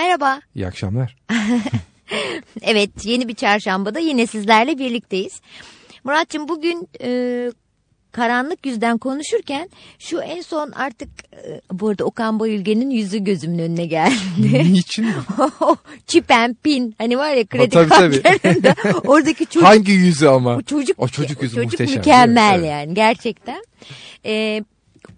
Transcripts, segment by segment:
Merhaba. İyi akşamlar. evet yeni bir çarşambada yine sizlerle birlikteyiz. Muratçım bugün e, karanlık yüzden konuşurken şu en son artık e, bu arada Okan Bayülgen'in yüzü gözümün önüne geldi. Niçin? Çipen pin hani var ya kredi tabii, tabii. kartlarında oradaki çocuk. Hangi yüzü ama? O çocuk, o çocuk yüzü o çocuk muhteşem. mükemmel Evet. yani gerçekten. Ee,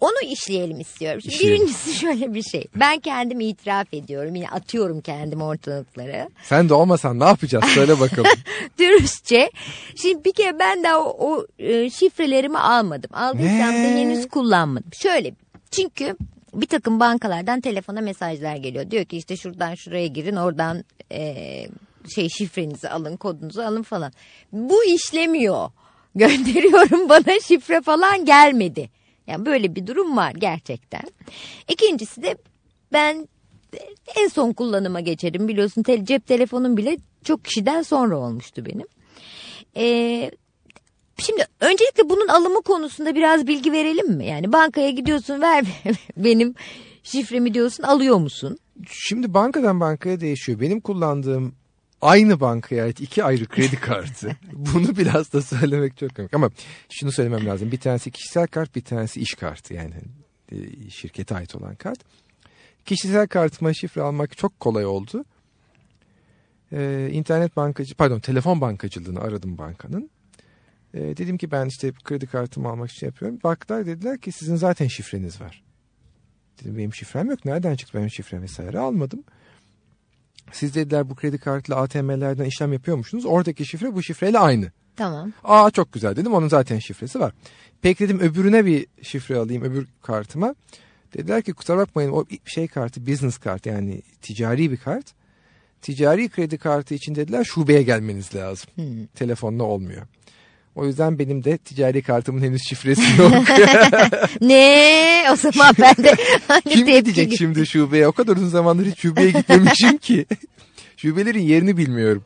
onu işleyelim istiyorum. Şimdi İşleyelim. birincisi şöyle bir şey. Ben kendimi itiraf ediyorum. Yine atıyorum kendimi ortalıklara. Sen de olmasan ne yapacağız? Söyle bakalım. Dürüstçe. Şimdi bir kere ben daha o, o, e, şifrelerimi almadım. Aldıysam da henüz kullanmadım. Şöyle çünkü bir takım bankalardan telefona mesajlar geliyor. Diyor ki işte şuradan şuraya girin oradan e, şey şifrenizi alın kodunuzu alın falan. Bu işlemiyor. Gönderiyorum bana şifre falan gelmedi. Yani böyle bir durum var gerçekten. İkincisi de ben en son kullanıma geçerim biliyorsun tel- cep telefonum bile çok kişiden sonra olmuştu benim. Ee, şimdi öncelikle bunun alımı konusunda biraz bilgi verelim mi? Yani bankaya gidiyorsun ver benim şifremi diyorsun alıyor musun? Şimdi bankadan bankaya değişiyor. Benim kullandığım aynı bankaya ait iki ayrı kredi kartı. Bunu biraz da söylemek çok komik. Ama şunu söylemem lazım. Bir tanesi kişisel kart, bir tanesi iş kartı. Yani e, şirkete ait olan kart. Kişisel kartıma şifre almak çok kolay oldu. Ee, internet bankacı, pardon telefon bankacılığını aradım bankanın. Ee, dedim ki ben işte kredi kartımı almak için yapıyorum. Baktılar dediler ki sizin zaten şifreniz var. Dedim benim şifrem yok. Nereden çıktı benim şifrem vesaire almadım. Siz dediler bu kredi kartıyla ATM'lerden işlem yapıyormuşsunuz. Oradaki şifre bu şifreyle aynı. Tamam. Aa çok güzel dedim onun zaten şifresi var. Peki dedim öbürüne bir şifre alayım öbür kartıma. Dediler ki kusura bakmayın o şey kartı business kart yani ticari bir kart. Ticari kredi kartı için dediler şubeye gelmeniz lazım. Hmm. Telefonla olmuyor. O yüzden benim de ticari kartımın henüz şifresi yok. ne? O zaman ben de hani Kim gidecek şimdi şubeye? O kadar uzun zamandır hiç şubeye gitmemişim ki. Şubelerin yerini bilmiyorum.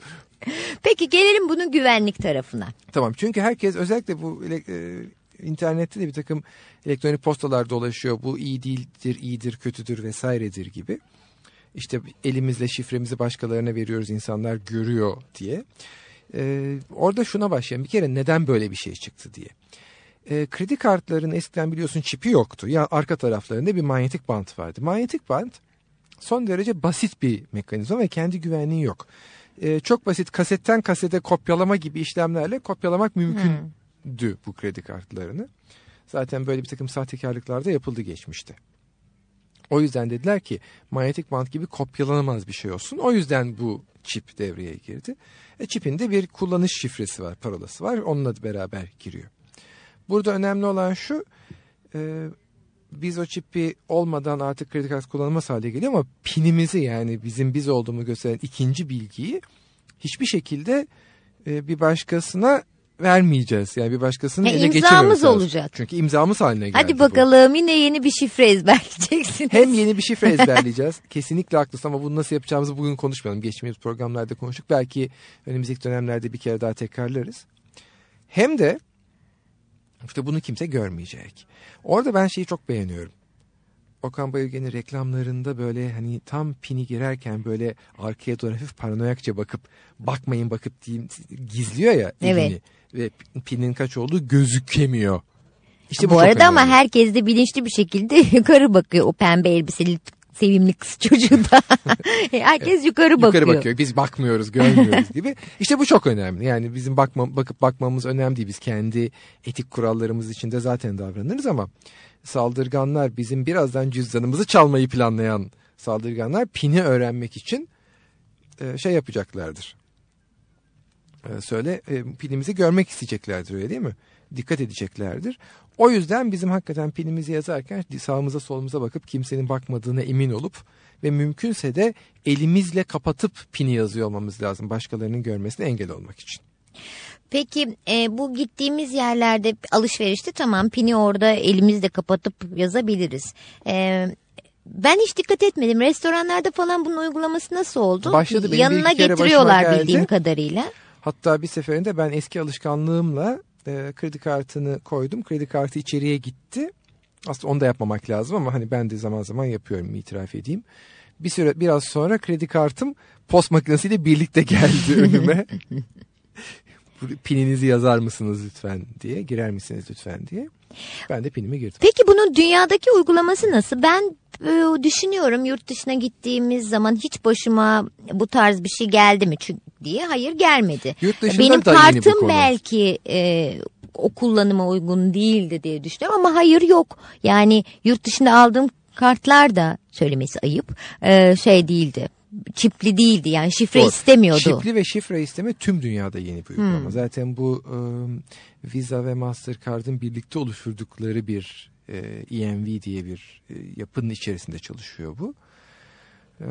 Peki gelelim bunun güvenlik tarafına. Tamam çünkü herkes özellikle bu e, internette de bir takım elektronik postalar dolaşıyor. Bu iyi değildir, iyidir, kötüdür vesairedir gibi. İşte elimizle şifremizi başkalarına veriyoruz insanlar görüyor diye. Ee, orada şuna başlayalım. Bir kere neden böyle bir şey çıktı diye. Ee, kredi kartlarının eskiden biliyorsun çipi yoktu. Ya arka taraflarında bir manyetik bant vardı. Manyetik bant son derece basit bir mekanizma ve kendi güvenliği yok. Ee, çok basit kasetten kasete kopyalama gibi işlemlerle kopyalamak mümkündü bu kredi kartlarını. Zaten böyle bir takım sahtekarlıklar da yapıldı geçmişte. O yüzden dediler ki manyetik bant gibi kopyalanamaz bir şey olsun. O yüzden bu çip devreye girdi. E, çipin de bir kullanış şifresi var, parolası var. Onunla beraber giriyor. Burada önemli olan şu, e, biz o çipi olmadan artık kredi kartı kullanılmaz hale geliyor ama pinimizi yani bizim biz olduğumu gösteren ikinci bilgiyi hiçbir şekilde e, bir başkasına vermeyeceğiz. Yani bir başkasının Ha, eline imzamız geçirmememiz lazım. olacak. Çünkü imzamız haline geldi Hadi bu. bakalım yine yeni bir şifre ezberleyeceksiniz. Hem yeni bir şifre ezberleyeceğiz. Kesinlikle haklısın ama bunu nasıl yapacağımızı bugün konuşmayalım. Geçtiğimiz programlarda konuştuk. Belki önümüzdeki dönemlerde bir kere daha tekrarlarız. Hem de işte bunu kimse görmeyecek. Orada ben şeyi çok beğeniyorum. Okan Bayülgen'in reklamlarında böyle hani tam pini girerken böyle arkaya doğru hafif paranoyakça bakıp bakmayın bakıp diyeyim gizliyor ya elini. Evet. Ve pinin kaç olduğu gözükemiyor. İşte bu, çok arada ama herkes de bilinçli bir şekilde yukarı bakıyor. O pembe elbiseli sevimli kız çocuğu da. herkes yukarı bakıyor. Yukarı bakıyor. Biz bakmıyoruz, görmüyoruz gibi. İşte bu çok önemli. Yani bizim bakma, bakıp bakmamız önemli değil. Biz kendi etik kurallarımız içinde zaten davranırız ama saldırganlar bizim birazdan cüzdanımızı çalmayı planlayan saldırganlar pini öğrenmek için e, şey yapacaklardır. E, söyle e, pinimizi görmek isteyeceklerdir öyle değil mi? Dikkat edeceklerdir. O yüzden bizim hakikaten pinimizi yazarken sağımıza solumuza bakıp kimsenin bakmadığına emin olup ve mümkünse de elimizle kapatıp pini yazıyor olmamız lazım başkalarının görmesine engel olmak için. Peki e, bu gittiğimiz yerlerde alışverişte tamam pini orada elimizle kapatıp yazabiliriz. E, ben hiç dikkat etmedim. Restoranlarda falan bunun uygulaması nasıl oldu? Başladı, benim Yanına getiriyorlar bildiğim kadarıyla. Hatta bir seferinde ben eski alışkanlığımla e, kredi kartını koydum. Kredi kartı içeriye gitti. Aslında onu da yapmamak lazım ama hani ben de zaman zaman yapıyorum itiraf edeyim. Bir süre biraz sonra kredi kartım post makinesiyle birlikte geldi önüme. Pininizi yazar mısınız lütfen diye, girer misiniz lütfen diye. Ben de pinimi girdim. Peki bunun dünyadaki uygulaması nasıl? Ben e, düşünüyorum yurt dışına gittiğimiz zaman hiç başıma bu tarz bir şey geldi mi çünkü diye. Hayır gelmedi. Benim kartım belki e, o kullanıma uygun değildi diye düşünüyorum ama hayır yok. Yani yurt dışında aldığım kartlar da söylemesi ayıp e, şey değildi. Çipli değildi yani şifre Doğru. istemiyordu. Şifre ve şifre isteme tüm dünyada yeni bir uygulama. Zaten bu e, Visa ve Mastercard'ın birlikte oluşturdukları bir e, EMV diye bir e, yapının içerisinde çalışıyor bu. E,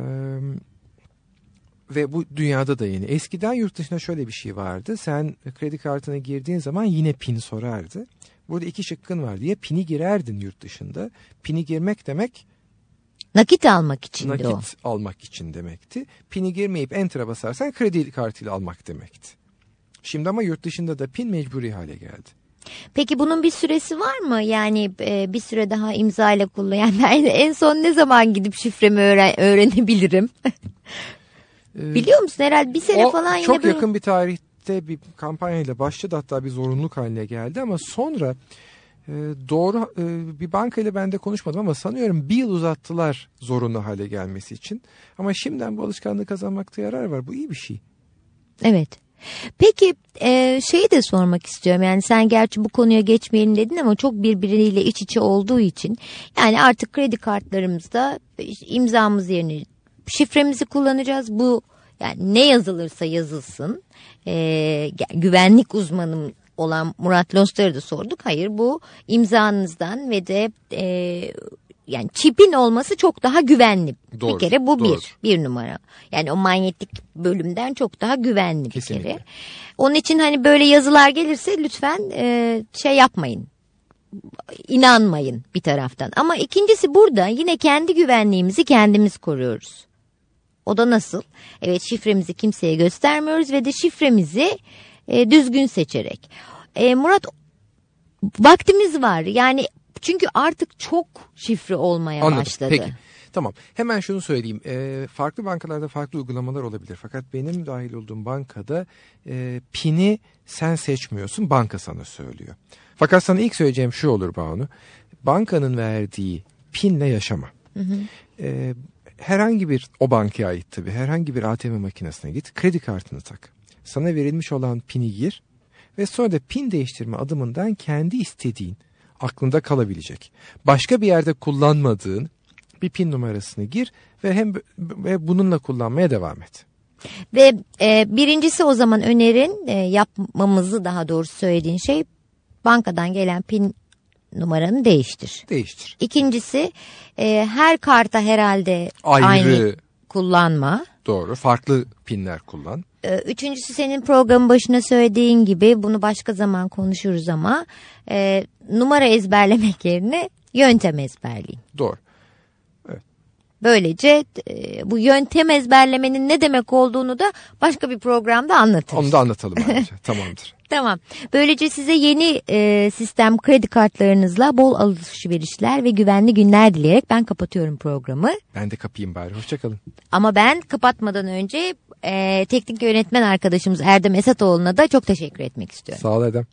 ve bu dünyada da yeni. Eskiden yurt dışında şöyle bir şey vardı. Sen kredi kartına girdiğin zaman yine pin sorardı. Burada iki şıkkın vardı. Ya pini girerdin yurt dışında. Pini girmek demek Nakit almak için nakit o. almak için demekti. Pini girmeyip enter'a basarsan kredi kartıyla almak demekti. Şimdi ama yurt dışında da pin mecburi hale geldi. Peki bunun bir süresi var mı? Yani e, bir süre daha imza ile kullan. Yani ben en son ne zaman gidip şifremi öğren- öğrenebilirim? Ee, Biliyor musun? Herhalde bir sene falan yine çok böyle. yakın bir tarihte bir kampanyayla başladı hatta bir zorunluluk haline geldi ama sonra e, doğru e, bir bankayla ben de konuşmadım ama sanıyorum bir yıl uzattılar zorunlu hale gelmesi için. Ama şimdiden bu alışkanlığı kazanmakta yarar var. Bu iyi bir şey. Evet. Peki e, şeyi de sormak istiyorum. Yani sen gerçi bu konuya geçmeyelim dedin ama çok birbiriyle iç içe olduğu için. Yani artık kredi kartlarımızda imzamız yerine şifremizi kullanacağız. Bu yani ne yazılırsa yazılsın. E, güvenlik uzmanım olan Murat Lostar'ı da sorduk. Hayır bu imzanızdan ve de e, yani çipin olması çok daha güvenli. Doğru, bir kere bu doğru. bir bir numara. Yani o manyetik bölümden çok daha güvenli Kesinlikle. bir kere. Onun için hani böyle yazılar gelirse lütfen e, şey yapmayın. İnanmayın bir taraftan. Ama ikincisi burada yine kendi güvenliğimizi kendimiz koruyoruz. O da nasıl? Evet şifremizi kimseye göstermiyoruz ve de şifremizi e, düzgün seçerek. E, Murat vaktimiz var. Yani çünkü artık çok şifre olmaya Anladım. başladı. Peki. Tamam. Hemen şunu söyleyeyim. Ee, farklı bankalarda farklı uygulamalar olabilir. Fakat benim dahil olduğum bankada e, pini sen seçmiyorsun. Banka sana söylüyor. Fakat sana ilk söyleyeceğim şu olur Banu. Bankanın verdiği pinle yaşama. Ee, herhangi bir o bankaya ait tabii herhangi bir ATM makinesine git. Kredi kartını tak. Sana verilmiş olan pini gir ve sonra da pin değiştirme adımından kendi istediğin aklında kalabilecek. Başka bir yerde kullanmadığın bir pin numarasını gir ve hem ve bununla kullanmaya devam et. Ve e, birincisi o zaman önerin e, yapmamızı daha doğrusu söylediğin şey bankadan gelen pin numaranı değiştir. Değiştir. İkincisi e, her karta herhalde Ayrı. aynı kullanma. Doğru. Farklı pinler kullan. E, Üçüncüsü senin programın başına söylediğin gibi bunu başka zaman konuşuruz ama e, numara ezberlemek yerine yöntem ezberleyin. Doğru. Böylece e, bu yöntem ezberlemenin ne demek olduğunu da başka bir programda anlatırız. Onu da anlatalım ayrıca. Tamamdır. Tamam. Böylece size yeni e, sistem kredi kartlarınızla bol alışverişler ve güvenli günler dileyerek ben kapatıyorum programı. Ben de kapayım bari. Hoşçakalın. Ama ben kapatmadan önce e, teknik yönetmen arkadaşımız Erdem Esatoğlu'na da çok teşekkür etmek istiyorum. Sağ ol Erdem.